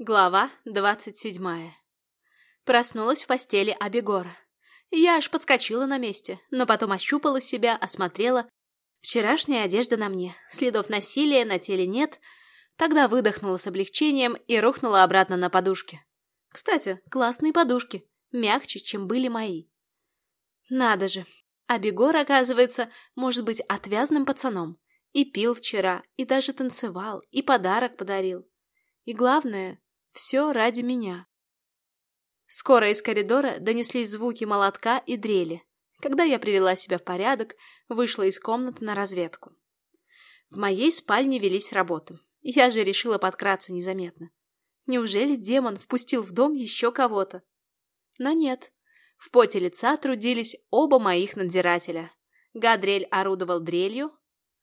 Глава двадцать седьмая. Проснулась в постели Абегора. Я аж подскочила на месте, но потом ощупала себя, осмотрела. Вчерашняя одежда на мне, следов насилия на теле нет. Тогда выдохнула с облегчением и рухнула обратно на подушки. Кстати, классные подушки, мягче, чем были мои. Надо же, Абегор, оказывается, может быть отвязным пацаном. И пил вчера, и даже танцевал, и подарок подарил. И главное, все ради меня. Скоро из коридора донеслись звуки молотка и дрели. Когда я привела себя в порядок, вышла из комнаты на разведку. В моей спальне велись работы. Я же решила подкраться незаметно. Неужели демон впустил в дом еще кого-то? Но нет. В поте лица трудились оба моих надзирателя. Гадрель орудовал дрелью,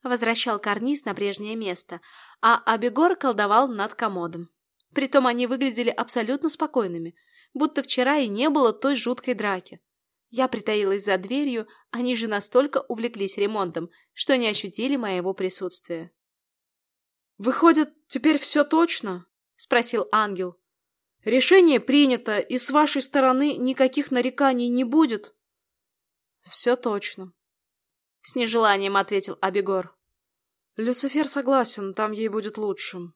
возвращал карниз на прежнее место, а Абегор колдовал над комодом. Притом они выглядели абсолютно спокойными, будто вчера и не было той жуткой драки. Я притаилась за дверью, они же настолько увлеклись ремонтом, что не ощутили моего присутствия. «Выходит, теперь все точно?» — спросил ангел. «Решение принято, и с вашей стороны никаких нареканий не будет?» «Все точно», — с нежеланием ответил Абегор. «Люцифер согласен, там ей будет лучше.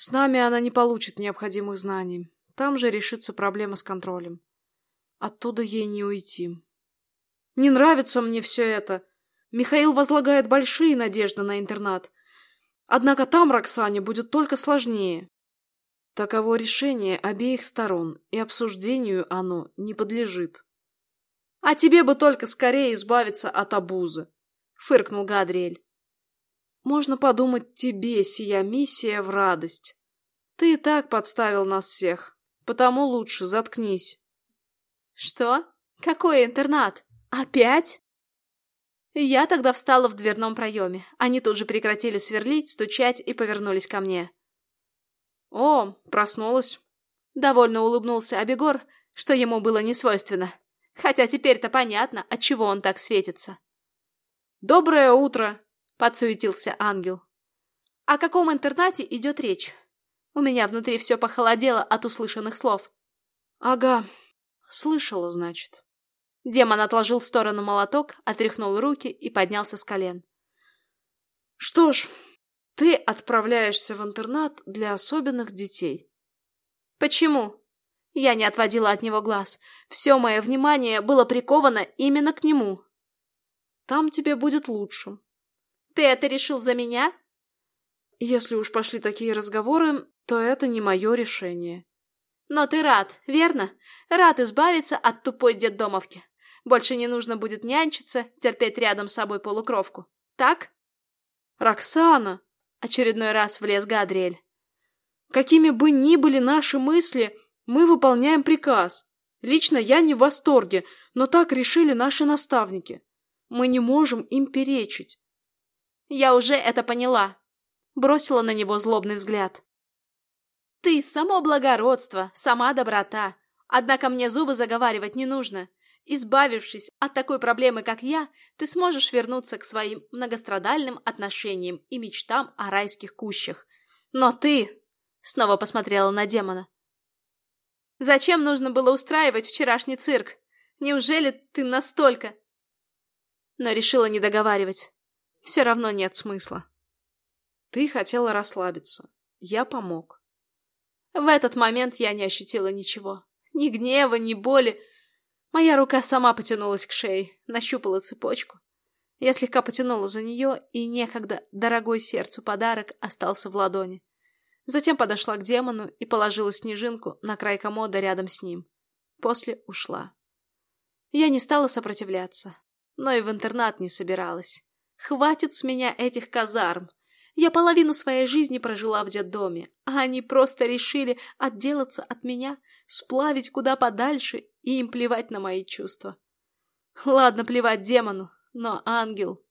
С нами она не получит необходимых знаний. Там же решится проблема с контролем. Оттуда ей не уйти. Не нравится мне все это. Михаил возлагает большие надежды на интернат. Однако там Роксане будет только сложнее. Таково решение обеих сторон, и обсуждению оно не подлежит. — А тебе бы только скорее избавиться от обузы, — фыркнул Гадриэль. Можно подумать, тебе сия миссия в радость. Ты и так подставил нас всех, потому лучше заткнись. Что? Какой интернат? Опять? Я тогда встала в дверном проеме. Они тут же прекратили сверлить, стучать и повернулись ко мне. О, проснулась. Довольно улыбнулся Абегор, что ему было не свойственно. Хотя теперь-то понятно, от чего он так светится. «Доброе утро!» Подсуетился ангел. О каком интернате идет речь? У меня внутри все похолодело от услышанных слов. Ага, слышала, значит. Демон отложил в сторону молоток, отряхнул руки и поднялся с колен. Что ж, ты отправляешься в интернат для особенных детей. Почему? Я не отводила от него глаз. Все мое внимание было приковано именно к нему. Там тебе будет лучше. Ты это решил за меня? Если уж пошли такие разговоры, то это не мое решение. Но ты рад, верно? Рад избавиться от тупой детдомовки. Больше не нужно будет нянчиться, терпеть рядом с собой полукровку. Так? Роксана! Очередной раз влез Гадриэль. Какими бы ни были наши мысли, мы выполняем приказ. Лично я не в восторге, но так решили наши наставники. Мы не можем им перечить. Я уже это поняла. Бросила на него злобный взгляд. Ты само благородство, сама доброта. Однако мне зубы заговаривать не нужно. Избавившись от такой проблемы, как я, ты сможешь вернуться к своим многострадальным отношениям и мечтам о райских кущах. Но ты... Снова посмотрела на демона. Зачем нужно было устраивать вчерашний цирк? Неужели ты настолько... Но решила не договаривать все равно нет смысла. Ты хотела расслабиться. Я помог. В этот момент я не ощутила ничего. Ни гнева, ни боли. Моя рука сама потянулась к шее, нащупала цепочку. Я слегка потянула за нее, и некогда дорогой сердцу подарок остался в ладони. Затем подошла к демону и положила снежинку на край комода рядом с ним. После ушла. Я не стала сопротивляться, но и в интернат не собиралась. Хватит с меня этих казарм. Я половину своей жизни прожила в детдоме, а они просто решили отделаться от меня, сплавить куда подальше и им плевать на мои чувства. Ладно, плевать демону, но ангел...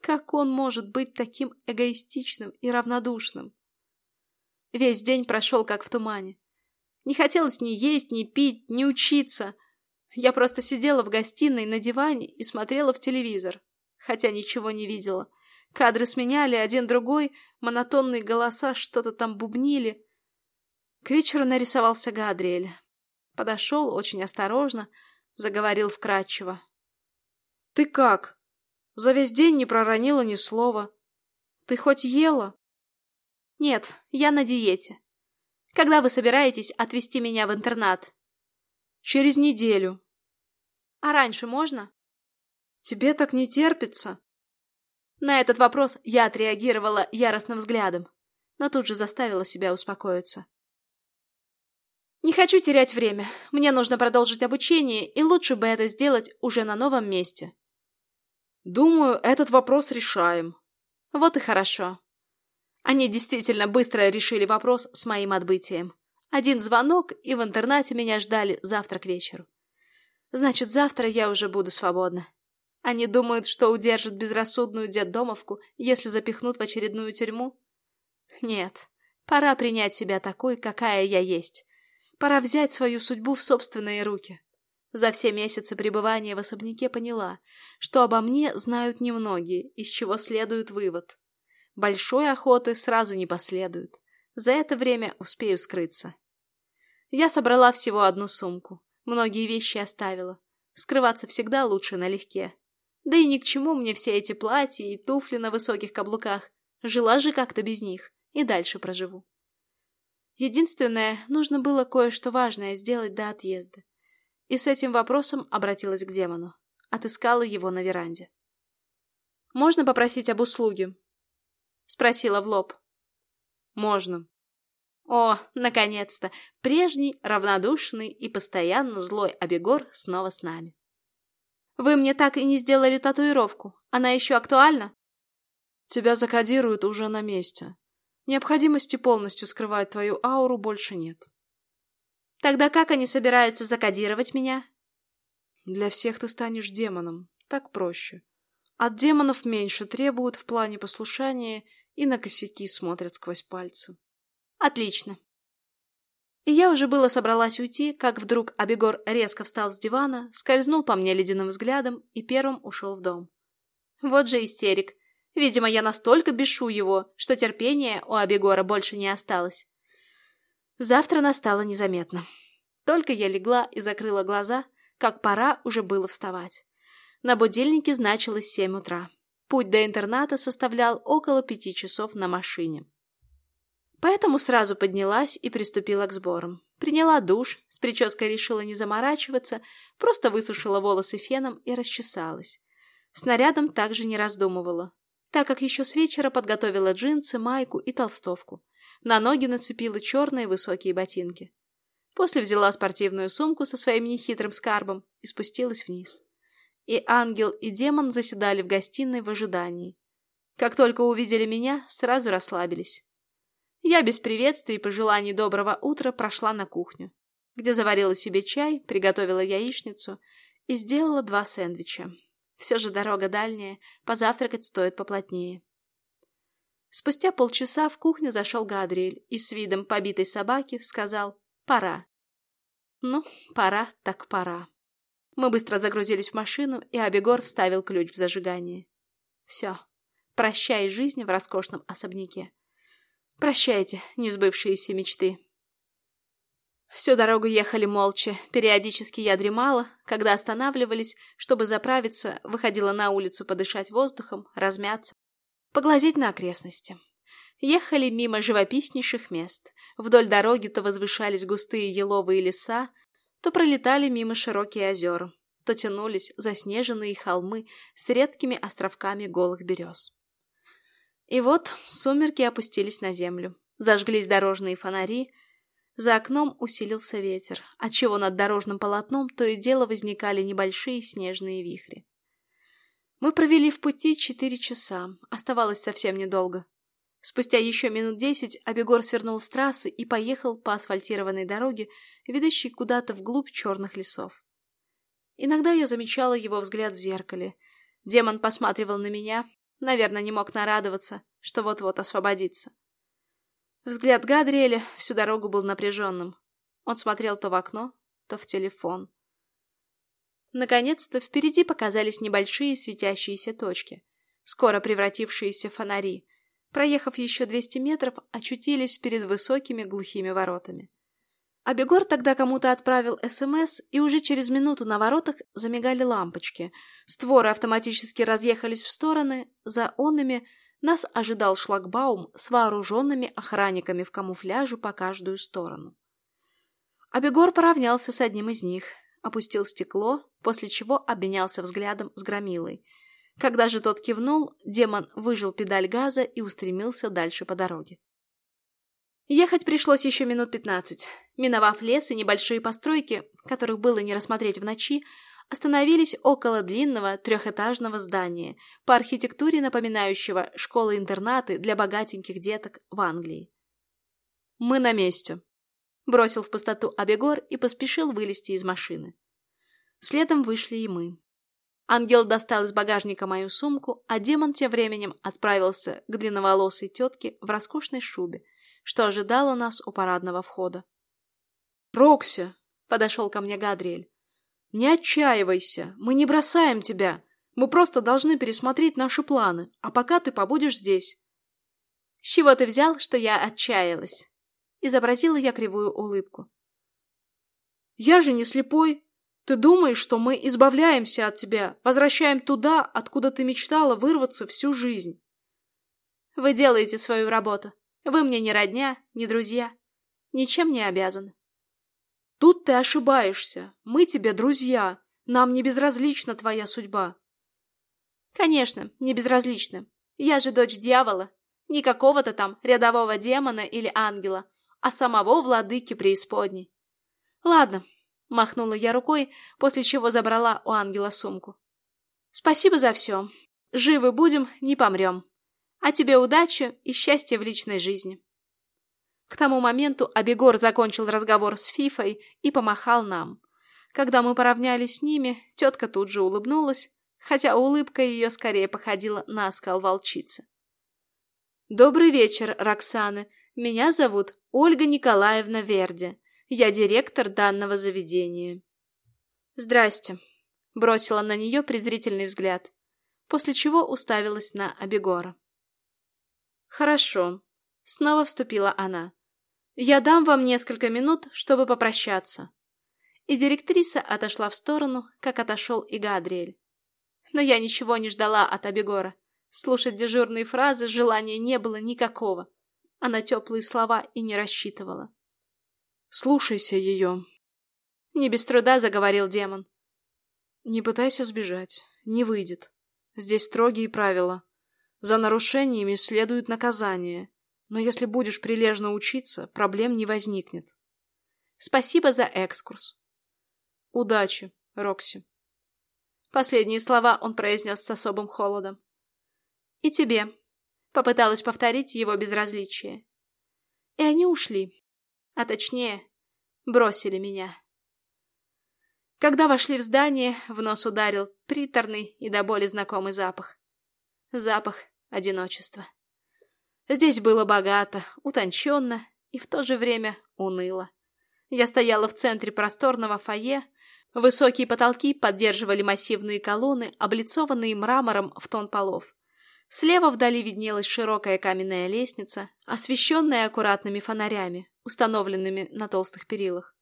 Как он может быть таким эгоистичным и равнодушным? Весь день прошел как в тумане. Не хотелось ни есть, ни пить, ни учиться. Я просто сидела в гостиной на диване и смотрела в телевизор хотя ничего не видела. Кадры сменяли один другой, монотонные голоса что-то там бубнили. К вечеру нарисовался Гадриэль. Подошел очень осторожно, заговорил вкратчиво. «Ты как? За весь день не проронила ни слова. Ты хоть ела?» «Нет, я на диете. Когда вы собираетесь отвезти меня в интернат?» «Через неделю». «А раньше можно?» «Тебе так не терпится?» На этот вопрос я отреагировала яростным взглядом, но тут же заставила себя успокоиться. Не хочу терять время. Мне нужно продолжить обучение, и лучше бы это сделать уже на новом месте. Думаю, этот вопрос решаем. Вот и хорошо. Они действительно быстро решили вопрос с моим отбытием. Один звонок, и в интернате меня ждали завтра к вечеру. Значит, завтра я уже буду свободна. Они думают, что удержат безрассудную детдомовку, если запихнут в очередную тюрьму? Нет, пора принять себя такой, какая я есть. Пора взять свою судьбу в собственные руки. За все месяцы пребывания в особняке поняла, что обо мне знают немногие, из чего следует вывод. Большой охоты сразу не последует. За это время успею скрыться. Я собрала всего одну сумку. Многие вещи оставила. Скрываться всегда лучше налегке. Да и ни к чему мне все эти платья и туфли на высоких каблуках. Жила же как-то без них. И дальше проживу. Единственное, нужно было кое-что важное сделать до отъезда. И с этим вопросом обратилась к демону. Отыскала его на веранде. «Можно попросить об услуге?» Спросила в лоб. «Можно». О, наконец-то! Прежний, равнодушный и постоянно злой Абегор снова с нами. «Вы мне так и не сделали татуировку. Она еще актуальна?» «Тебя закодируют уже на месте. Необходимости полностью скрывать твою ауру больше нет. Тогда как они собираются закодировать меня? Для всех ты станешь демоном. Так проще. От демонов меньше требуют в плане послушания и на косяки смотрят сквозь пальцы. Отлично. И я уже было собралась уйти, как вдруг Абегор резко встал с дивана, скользнул по мне ледяным взглядом и первым ушел в дом. Вот же истерик. Видимо, я настолько бешу его, что терпения у Абегора больше не осталось. Завтра настало незаметно. Только я легла и закрыла глаза, как пора уже было вставать. На будильнике значилось семь утра. Путь до интерната составлял около пяти часов на машине. Поэтому сразу поднялась и приступила к сборам. Приняла душ, с прической решила не заморачиваться, просто высушила волосы феном и расчесалась. Снарядом также не раздумывала так как еще с вечера подготовила джинсы, майку и толстовку. На ноги нацепила черные высокие ботинки. После взяла спортивную сумку со своим нехитрым скарбом и спустилась вниз. И ангел, и демон заседали в гостиной в ожидании. Как только увидели меня, сразу расслабились. Я без приветствий и пожеланий доброго утра прошла на кухню, где заварила себе чай, приготовила яичницу и сделала два сэндвича. Все же дорога дальняя, позавтракать стоит поплотнее. Спустя полчаса в кухню зашел Гадриэль и с видом побитой собаки сказал «пора». Ну, пора так пора. Мы быстро загрузились в машину, и Абегор вставил ключ в зажигание. Все. Прощай жизнь в роскошном особняке. Прощайте, несбывшиеся мечты. Всю дорогу ехали молча. Периодически я дремала, когда останавливались, чтобы заправиться, выходила на улицу подышать воздухом, размяться, поглазеть на окрестности. Ехали мимо живописнейших мест. Вдоль дороги то возвышались густые еловые леса, то пролетали мимо широкие озера, то тянулись заснеженные холмы с редкими островками голых берез. И вот сумерки опустились на землю. Зажглись дорожные фонари, за окном усилился ветер, отчего над дорожным полотном то и дело возникали небольшие снежные вихри. Мы провели в пути четыре часа, оставалось совсем недолго. Спустя еще минут десять Абегор свернул с трассы и поехал по асфальтированной дороге, ведущей куда-то вглубь черных лесов. Иногда я замечала его взгляд в зеркале. Демон посматривал на меня, наверное, не мог нарадоваться, что вот-вот освободится. Взгляд Гадриэля всю дорогу был напряженным. Он смотрел то в окно, то в телефон. Наконец-то впереди показались небольшие светящиеся точки, скоро превратившиеся в фонари. Проехав еще 200 метров, очутились перед высокими глухими воротами. Абегор тогда кому-то отправил СМС, и уже через минуту на воротах замигали лампочки. Створы автоматически разъехались в стороны, за онами нас ожидал шлагбаум с вооруженными охранниками в камуфляже по каждую сторону. Абегор поравнялся с одним из них, опустил стекло, после чего обменялся взглядом с громилой. Когда же тот кивнул, демон выжил педаль газа и устремился дальше по дороге. Ехать пришлось еще минут пятнадцать. Миновав лес и небольшие постройки, которых было не рассмотреть в ночи, остановились около длинного трехэтажного здания, по архитектуре напоминающего школы-интернаты для богатеньких деток в Англии. «Мы на месте», — бросил в пустоту Абегор и поспешил вылезти из машины. Следом вышли и мы. Ангел достал из багажника мою сумку, а демон тем временем отправился к длинноволосой тетке в роскошной шубе, что ожидало нас у парадного входа. «Рокси!» — подошел ко мне Гадриэль. «Не отчаивайся, мы не бросаем тебя. Мы просто должны пересмотреть наши планы, а пока ты побудешь здесь». «С чего ты взял, что я отчаялась?» Изобразила я кривую улыбку. «Я же не слепой. Ты думаешь, что мы избавляемся от тебя, возвращаем туда, откуда ты мечтала вырваться всю жизнь?» «Вы делаете свою работу. Вы мне не родня, не друзья. Ничем не обязаны. Тут ты ошибаешься. Мы тебе друзья. Нам не безразлична твоя судьба. Конечно, не безразлична. Я же дочь дьявола. Не какого-то там рядового демона или ангела, а самого владыки преисподней. Ладно, махнула я рукой, после чего забрала у ангела сумку. Спасибо за все. Живы будем, не помрем. А тебе удачи и счастья в личной жизни. К тому моменту Абегор закончил разговор с Фифой и помахал нам. Когда мы поравнялись с ними, тетка тут же улыбнулась, хотя улыбка ее скорее походила на оскал волчицы. «Добрый вечер, Роксана. Меня зовут Ольга Николаевна Верди. Я директор данного заведения». «Здрасте», — бросила на нее презрительный взгляд, после чего уставилась на Абегора. «Хорошо», — снова вступила она. «Я дам вам несколько минут, чтобы попрощаться». И директриса отошла в сторону, как отошел и Гадриэль. Но я ничего не ждала от Абегора. Слушать дежурные фразы желания не было никакого. А на теплые слова и не рассчитывала. «Слушайся ее», — не без труда заговорил демон. «Не пытайся сбежать. Не выйдет. Здесь строгие правила. За нарушениями следует наказание, но если будешь прилежно учиться, проблем не возникнет. Спасибо за экскурс. Удачи, Рокси. Последние слова он произнес с особым холодом. И тебе. Попыталась повторить его безразличие. И они ушли. А точнее, бросили меня. Когда вошли в здание, в нос ударил приторный и до боли знакомый запах запах одиночества. Здесь было богато, утонченно и в то же время уныло. Я стояла в центре просторного фойе, высокие потолки поддерживали массивные колонны, облицованные мрамором в тон полов. Слева вдали виднелась широкая каменная лестница, освещенная аккуратными фонарями, установленными на толстых перилах.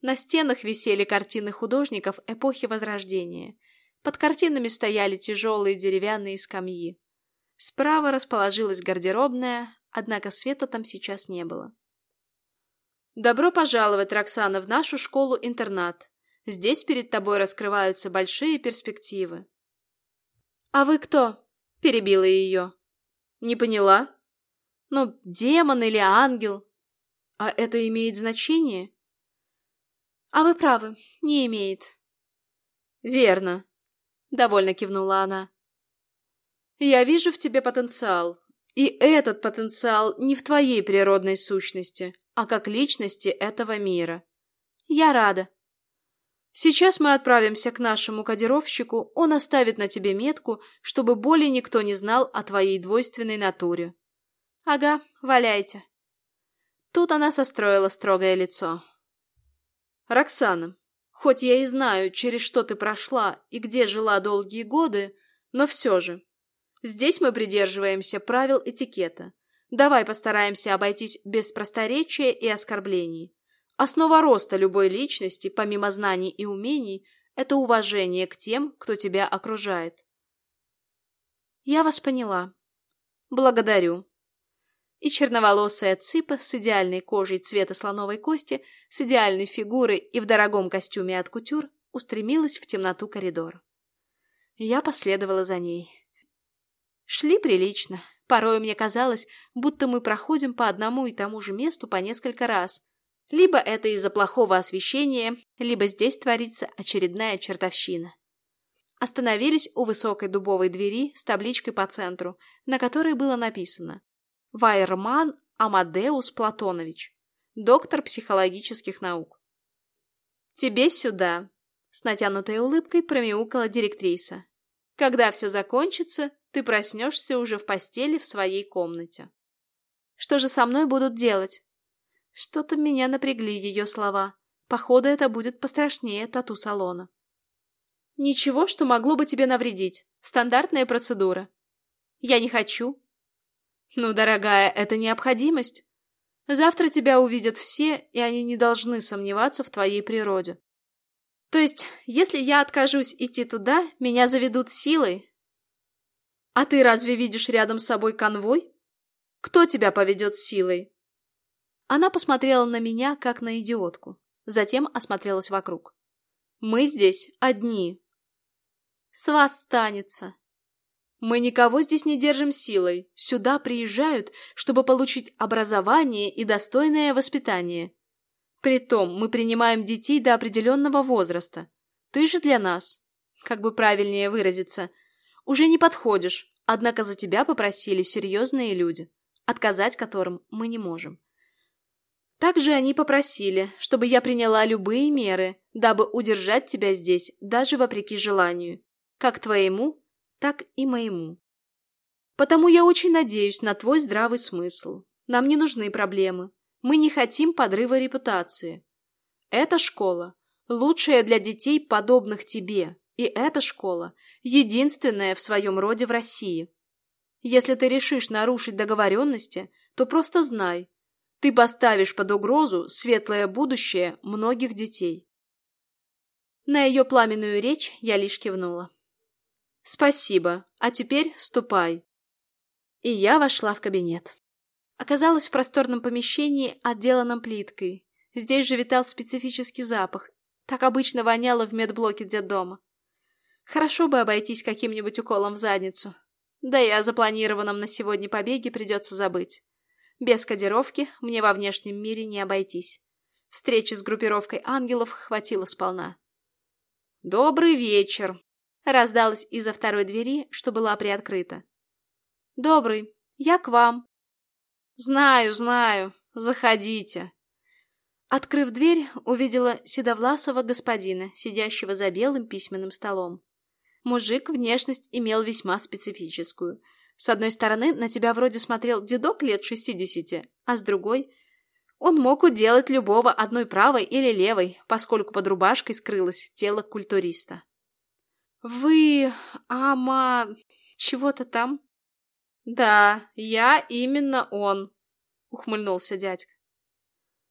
На стенах висели картины художников эпохи Возрождения – под картинами стояли тяжелые деревянные скамьи. Справа расположилась гардеробная, однако света там сейчас не было. «Добро пожаловать, Роксана, в нашу школу-интернат. Здесь перед тобой раскрываются большие перспективы». «А вы кто?» — перебила ее. «Не поняла?» «Ну, демон или ангел?» «А это имеет значение?» «А вы правы, не имеет». «Верно. — довольно кивнула она. «Я вижу в тебе потенциал. И этот потенциал не в твоей природной сущности, а как личности этого мира. Я рада. Сейчас мы отправимся к нашему кодировщику, он оставит на тебе метку, чтобы более никто не знал о твоей двойственной натуре». «Ага, валяйте». Тут она состроила строгое лицо. «Роксана, Хоть я и знаю, через что ты прошла и где жила долгие годы, но все же. Здесь мы придерживаемся правил этикета. Давай постараемся обойтись без просторечия и оскорблений. Основа роста любой личности, помимо знаний и умений, это уважение к тем, кто тебя окружает. Я вас поняла. Благодарю. И черноволосая цыпа с идеальной кожей цвета слоновой кости, с идеальной фигурой и в дорогом костюме от кутюр устремилась в темноту коридор. Я последовала за ней. Шли прилично. Порой мне казалось, будто мы проходим по одному и тому же месту по несколько раз. Либо это из-за плохого освещения, либо здесь творится очередная чертовщина. Остановились у высокой дубовой двери с табличкой по центру, на которой было написано «Вайерман Амадеус Платонович, доктор психологических наук». «Тебе сюда», — с натянутой улыбкой промяукала директриса. «Когда все закончится, ты проснешься уже в постели в своей комнате». «Что же со мной будут делать?» Что-то меня напрягли ее слова. Походу, это будет пострашнее тату-салона. Ничего, что могло бы тебе навредить. Стандартная процедура. Я не хочу. Ну, дорогая, это необходимость. Завтра тебя увидят все, и они не должны сомневаться в твоей природе. То есть, если я откажусь идти туда, меня заведут силой? А ты разве видишь рядом с собой конвой? Кто тебя поведет силой? Она посмотрела на меня, как на идиотку. Затем осмотрелась вокруг. Мы здесь одни. С вас станется. Мы никого здесь не держим силой. Сюда приезжают, чтобы получить образование и достойное воспитание. Притом мы принимаем детей до определенного возраста. Ты же для нас, как бы правильнее выразиться, уже не подходишь, однако за тебя попросили серьезные люди, отказать которым мы не можем. Также они попросили, чтобы я приняла любые меры, дабы удержать тебя здесь, даже вопреки желанию. Как твоему, так и моему. Потому я очень надеюсь на твой здравый смысл. Нам не нужны проблемы. Мы не хотим подрыва репутации. Эта школа лучшая для детей, подобных тебе, и эта школа единственная в своем роде в России. Если ты решишь нарушить договоренности, то просто знай, ты поставишь под угрозу светлое будущее многих детей. На ее пламенную речь я лишь кивнула. «Спасибо, а теперь ступай». И я вошла в кабинет. Оказалась в просторном помещении, отделанном плиткой. Здесь же витал специфический запах. Так обычно воняло в медблоке детдома. Хорошо бы обойтись каким-нибудь уколом в задницу. Да и о запланированном на сегодня побеге придется забыть. Без кодировки мне во внешнем мире не обойтись. Встречи с группировкой ангелов хватило сполна. «Добрый вечер!» Раздалось из-за второй двери, что была приоткрыта. «Добрый, я к вам». «Знаю, знаю. Заходите». Открыв дверь, увидела седовласого господина, сидящего за белым письменным столом. Мужик внешность имел весьма специфическую. С одной стороны, на тебя вроде смотрел дедок лет шестидесяти, а с другой... Он мог уделать любого одной правой или левой, поскольку под рубашкой скрылось тело культуриста. «Вы... Ама... чего-то там?» «Да, я именно он», — ухмыльнулся дядька.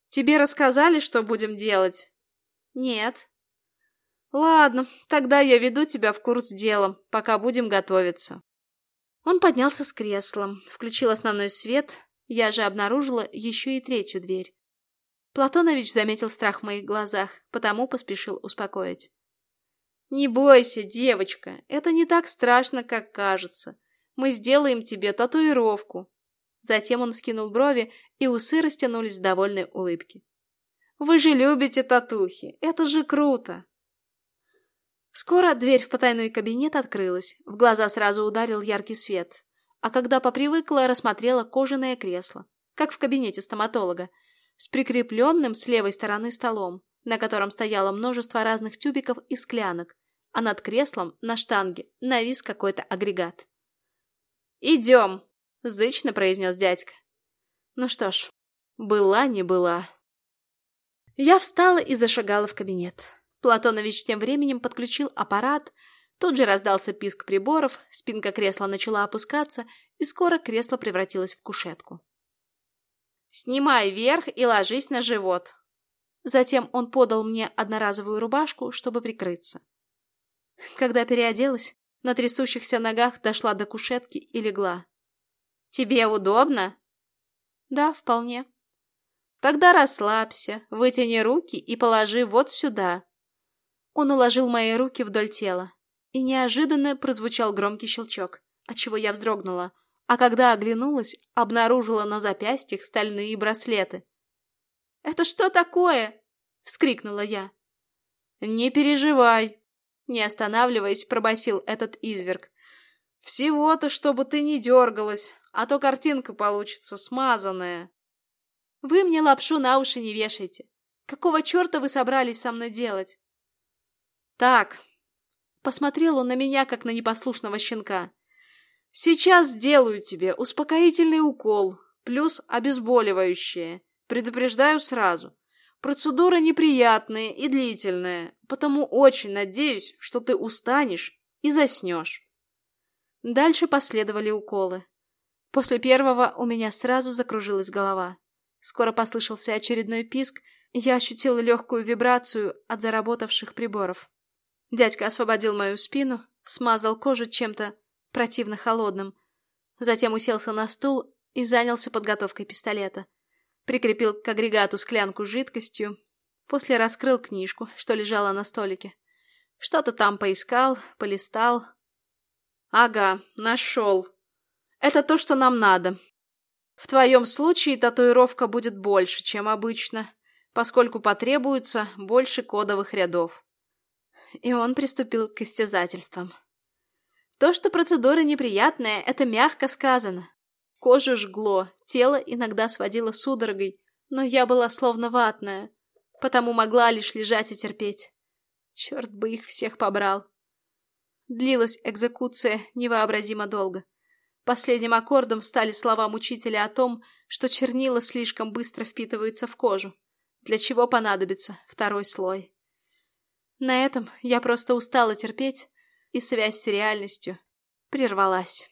«Тебе рассказали, что будем делать?» «Нет». «Ладно, тогда я веду тебя в курс дела, пока будем готовиться». Он поднялся с кресла, включил основной свет, я же обнаружила еще и третью дверь. Платонович заметил страх в моих глазах, потому поспешил успокоить. «Не бойся, девочка, это не так страшно, как кажется. Мы сделаем тебе татуировку». Затем он скинул брови, и усы растянулись в довольной улыбке. «Вы же любите татухи, это же круто!» Скоро дверь в потайной кабинет открылась, в глаза сразу ударил яркий свет. А когда попривыкла, рассмотрела кожаное кресло, как в кабинете стоматолога, с прикрепленным с левой стороны столом, на котором стояло множество разных тюбиков и склянок, а над креслом на штанге навис какой-то агрегат. «Идем!» — зычно произнес дядька. Ну что ж, была не была. Я встала и зашагала в кабинет. Платонович тем временем подключил аппарат, Тут же раздался писк приборов, спинка кресла начала опускаться, и скоро кресло превратилось в кушетку. «Снимай верх и ложись на живот». Затем он подал мне одноразовую рубашку, чтобы прикрыться. Когда переоделась, на трясущихся ногах дошла до кушетки и легла. «Тебе удобно?» «Да, вполне». «Тогда расслабься, вытяни руки и положи вот сюда». Он уложил мои руки вдоль тела, и неожиданно прозвучал громкий щелчок, отчего я вздрогнула, а когда оглянулась, обнаружила на запястьях стальные браслеты. «Это что такое?» — вскрикнула я. «Не переживай», — не останавливаясь, пробасил этот изверг. «Всего-то, чтобы ты не дергалась, а то картинка получится смазанная». «Вы мне лапшу на уши не вешайте. Какого черта вы собрались со мной делать?» «Так», — посмотрел он на меня, как на непослушного щенка. Сейчас сделаю тебе успокоительный укол, плюс обезболивающее. Предупреждаю сразу. Процедура неприятная и длительная, потому очень надеюсь, что ты устанешь и заснешь. Дальше последовали уколы. После первого у меня сразу закружилась голова. Скоро послышался очередной писк, и я ощутила легкую вибрацию от заработавших приборов. Дядька освободил мою спину, смазал кожу чем-то противно холодным. Затем уселся на стул и занялся подготовкой пистолета. Прикрепил к агрегату склянку с жидкостью, после раскрыл книжку, что лежала на столике. Что-то там поискал, полистал. Ага, нашел. Это то, что нам надо. В твоем случае татуировка будет больше, чем обычно, поскольку потребуется больше кодовых рядов. И он приступил к истязательствам. То, что процедура неприятная, это мягко сказано. Кожу жгло, тело иногда сводило судорогой, но я была словно ватная, потому могла лишь лежать и терпеть. Черт бы их всех побрал. Длилась экзекуция невообразимо долго. Последним аккордом стали слова мучителя о том, что чернила слишком быстро впитываются в кожу, для чего понадобится второй слой. На этом я просто устала терпеть, и связь с реальностью прервалась.